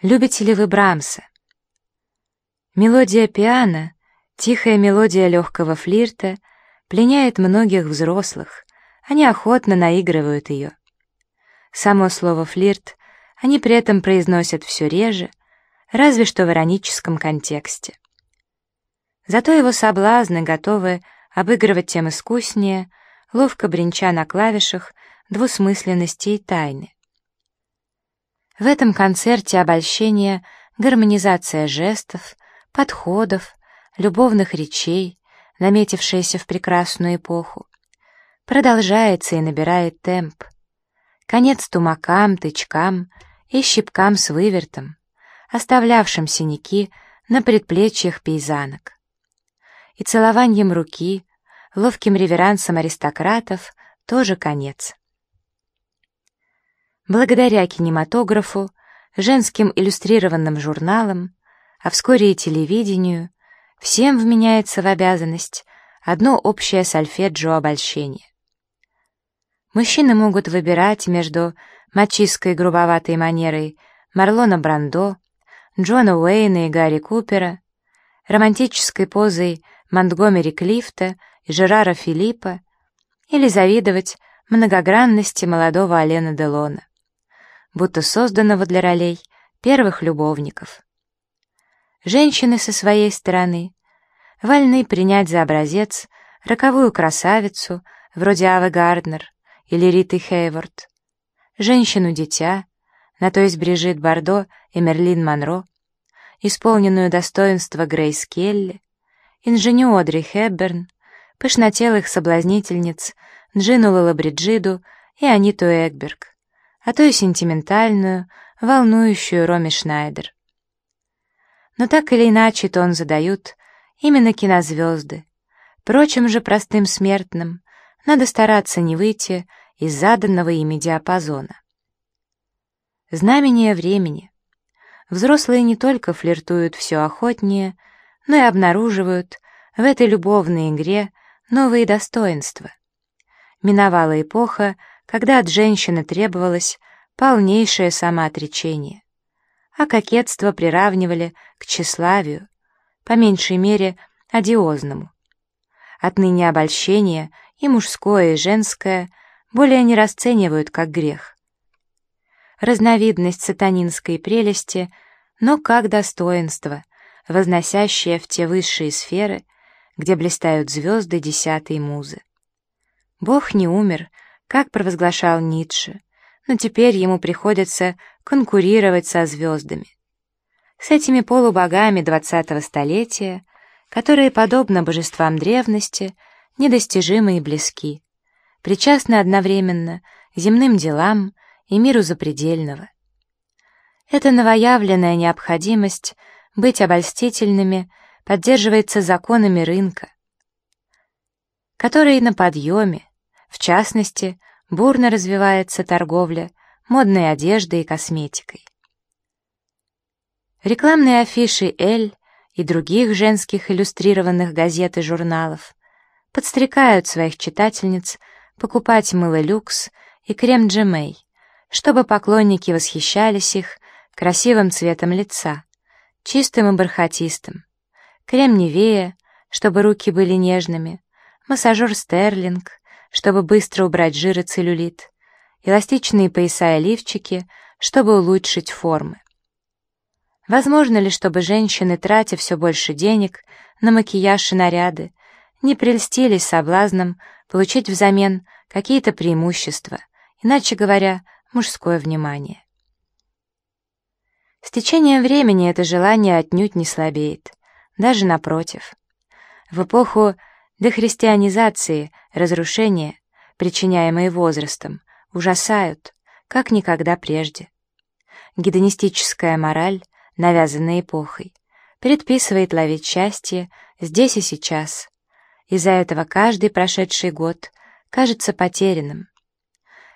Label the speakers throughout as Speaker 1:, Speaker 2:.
Speaker 1: Любите ли вы Брамса? Мелодия пиано, тихая мелодия легкого флирта, пленяет многих взрослых, они охотно наигрывают ее. Само слово «флирт» они при этом произносят все реже, разве что в ироническом контексте. Зато его соблазны готовы обыгрывать тем искуснее, ловко бренча на клавишах двусмысленности и тайны. В этом концерте обольщение, гармонизация жестов, подходов, любовных речей, наметившаяся в прекрасную эпоху, продолжается и набирает темп. Конец тумакам, тычкам и щипкам с вывертом, оставлявшим синяки на предплечьях пейзанок. И целованием руки, ловким реверансом аристократов тоже конец. Благодаря кинематографу, женским иллюстрированным журналам, а вскоре и телевидению, всем вменяется в обязанность одно общее сольфеджио обольщение. Мужчины могут выбирать между мачистской грубоватой манерой Марлона Брандо, Джона Уэйна и Гарри Купера, романтической позой Монтгомери Клифта и Жерара Филиппа или завидовать многогранности молодого Алена Делона будто созданного для ролей первых любовников. Женщины со своей стороны вольны принять за образец роковую красавицу вроде Авы Гарднер или Риты Хейворд, женщину-дитя, на то есть Брижит Бардо и Мерлин Монро, исполненную достоинства Грейс Келли, инженю Одри Хепберн, пышнотелых соблазнительниц Джину Лалабриджиду и Аниту Эгберг а то и сентиментальную, волнующую Роми Шнайдер. Но так или иначе тон задают именно кинозвезды. Прочим же простым смертным надо стараться не выйти из заданного ими диапазона. Знамение времени. Взрослые не только флиртуют все охотнее, но и обнаруживают в этой любовной игре новые достоинства. Миновала эпоха, когда от женщины требовалось полнейшее самоотречение, а кокетство приравнивали к тщеславию, по меньшей мере одиозному. Отныне обольщение и мужское, и женское более не расценивают как грех. Разновидность сатанинской прелести, но как достоинство, возносящее в те высшие сферы, где блистают звезды десятой музы. Бог не умер, как провозглашал Ницше, но теперь ему приходится конкурировать со звездами. С этими полубогами двадцатого столетия, которые, подобно божествам древности, недостижимы и близки, причастны одновременно земным делам и миру запредельного. Эта новоявленная необходимость быть обольстительными поддерживается законами рынка, который на подъеме, в частности, бурно развивается торговля модной одеждой и косметикой. Рекламные афиши «Эль» и других женских иллюстрированных газет и журналов подстрекают своих читательниц покупать мыло люкс и крем Джемей, чтобы поклонники восхищались их красивым цветом лица, чистым и бархатистым, крем Невея, чтобы руки были нежными, массажер Стерлинг, чтобы быстро убрать жир и целлюлит, эластичные пояса и лифчики, чтобы улучшить формы. Возможно ли, чтобы женщины, тратя все больше денег на макияж и наряды, не прельстились соблазном получить взамен какие-то преимущества, иначе говоря, мужское внимание? С течением времени это желание отнюдь не слабеет, даже напротив. В эпоху Дехристианизации, разрушения, причиняемые возрастом, ужасают, как никогда прежде. Гедонистическая мораль, навязанная эпохой, предписывает ловить счастье здесь и сейчас. Из-за этого каждый прошедший год кажется потерянным.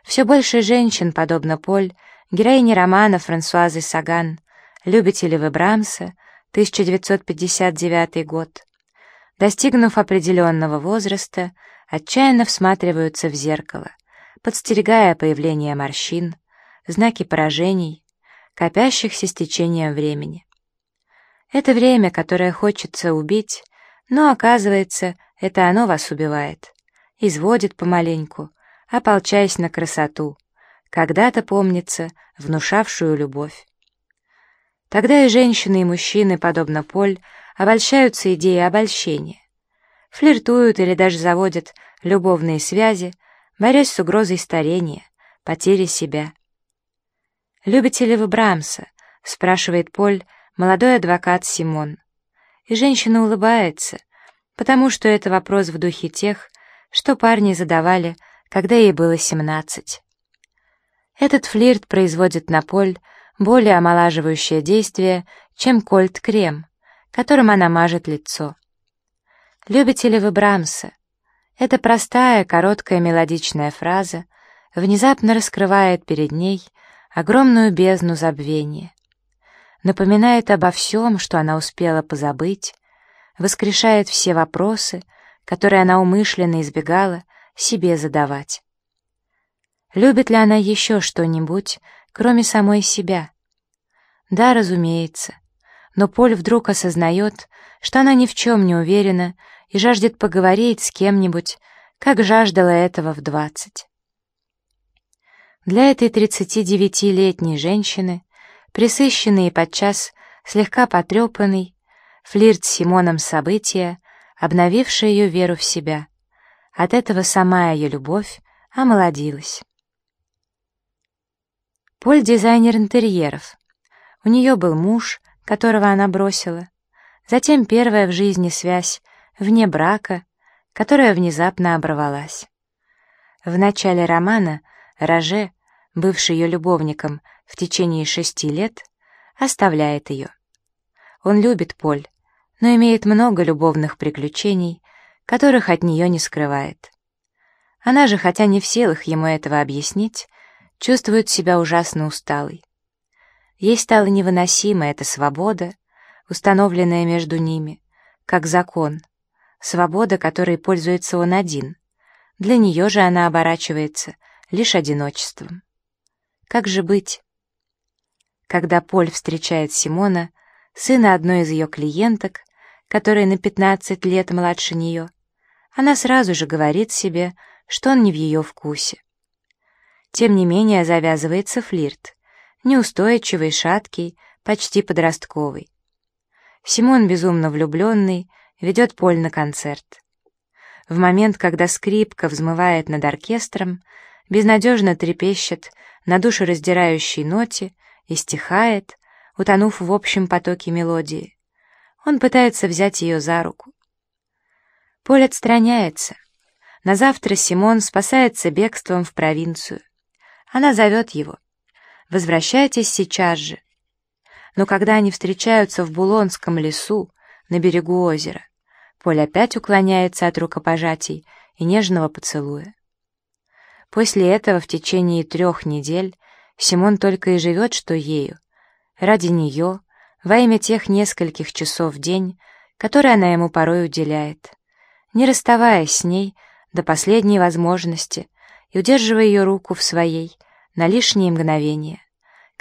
Speaker 1: Все больше женщин, подобно Поль, героине романа Франсуазы Саган «Любите ли вы Брамса?» 1959 год, достигнув определенного возраста, отчаянно всматриваются в зеркало, подстерегая появление морщин, знаки поражений, копящихся с течением времени. Это время, которое хочется убить, но, оказывается, это оно вас убивает, изводит помаленьку, ополчаясь на красоту, когда-то, помнится, внушавшую любовь. Тогда и женщины, и мужчины, подобно Поль, обольщаются идеей обольщения. Флиртуют или даже заводят любовные связи, борясь с угрозой старения, потери себя. «Любите ли вы Брамса?» — спрашивает Поль, молодой адвокат Симон. И женщина улыбается, потому что это вопрос в духе тех, что парни задавали, когда ей было семнадцать. Этот флирт производит на Поль более омолаживающее действие, чем кольт-крем, которым она мажет лицо. «Любите ли вы Брамса?» Эта простая, короткая мелодичная фраза внезапно раскрывает перед ней огромную бездну забвения. Напоминает обо всем, что она успела позабыть, воскрешает все вопросы, которые она умышленно избегала себе задавать. Любит ли она еще что-нибудь, кроме самой себя? Да, разумеется. Но Поль вдруг осознает, что она ни в чем не уверена и жаждет поговорить с кем-нибудь, как жаждала этого в двадцать. Для этой 39-летней женщины, присыщенной и подчас слегка потрепанной, флирт с Симоном события, обновившее ее веру в себя. От этого сама ее любовь омолодилась. Поль — дизайнер интерьеров. У нее был муж, которого она бросила, затем первая в жизни связь вне брака, которая внезапно оборвалась. В начале романа Роже, бывший ее любовником в течение шести лет, оставляет ее. Он любит Поль, но имеет много любовных приключений, которых от нее не скрывает. Она же, хотя не в силах ему этого объяснить, чувствует себя ужасно усталой. Ей стала невыносима эта свобода, установленная между ними, как закон, свобода, которой пользуется он один. Для нее же она оборачивается лишь одиночеством. Как же быть? Когда Поль встречает Симона, сына одной из ее клиенток, которая на 15 лет младше нее, она сразу же говорит себе, что он не в ее вкусе. Тем не менее завязывается флирт, неустойчивый, шаткий, почти подростковый. Симон, безумно влюбленный, ведет Поль на концерт. В момент, когда скрипка взмывает над оркестром, безнадежно трепещет на душераздирающей ноте и стихает, утонув в общем потоке мелодии. Он пытается взять ее за руку. Поль отстраняется. На завтра Симон спасается бегством в провинцию. Она зовет его. «Возвращайтесь сейчас же». Но когда они встречаются в Булонском лесу, на берегу озера, Поль опять уклоняется от рукопожатий и нежного поцелуя. После этого в течение трех недель Симон только и живет, что ею, ради нее, во имя тех нескольких часов в день, которые она ему порой уделяет, не расставаясь с ней до последней возможности и удерживая ее руку в своей на лишние мгновения,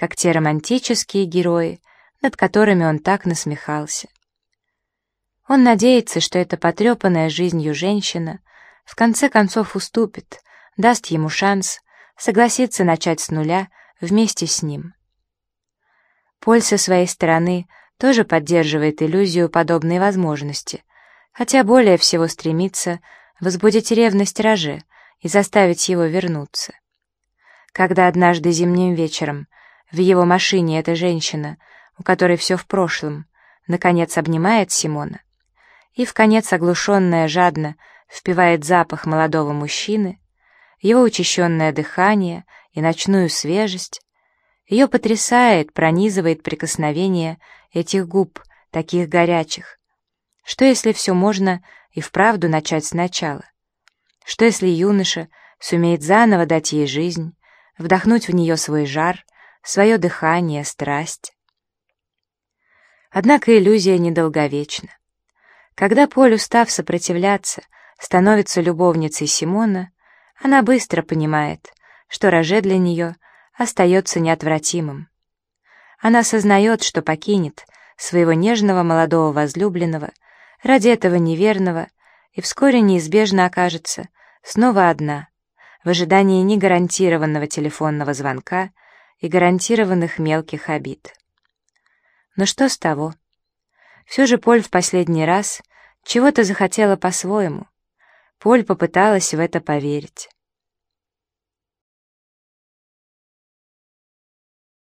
Speaker 1: как те романтические герои, над которыми он так насмехался. Он надеется, что эта потрепанная жизнью женщина в конце концов уступит, даст ему шанс согласиться начать с нуля вместе с ним. Поль со своей стороны тоже поддерживает иллюзию подобной возможности, хотя более всего стремится возбудить ревность Роже и заставить его вернуться. Когда однажды зимним вечером в его машине эта женщина, у которой все в прошлом, наконец обнимает Симона, и в конец оглушенная жадно впивает запах молодого мужчины, его учащенное дыхание и ночную свежесть, ее потрясает, пронизывает прикосновение этих губ, таких горячих. Что если все можно и вправду начать сначала? Что если юноша сумеет заново дать ей жизнь, вдохнуть в нее свой жар, свое дыхание, страсть? Однако иллюзия недолговечна. Когда Поль, устав сопротивляться, становится любовницей Симона, она быстро понимает, что Роже для нее остается неотвратимым. Она осознает, что покинет своего нежного молодого возлюбленного ради этого неверного и вскоре неизбежно окажется снова одна, в ожидании негарантированного телефонного звонка и гарантированных мелких обид. Но что с того? Все же Поль в последний раз чего-то захотела по-своему. Поль попыталась в это поверить.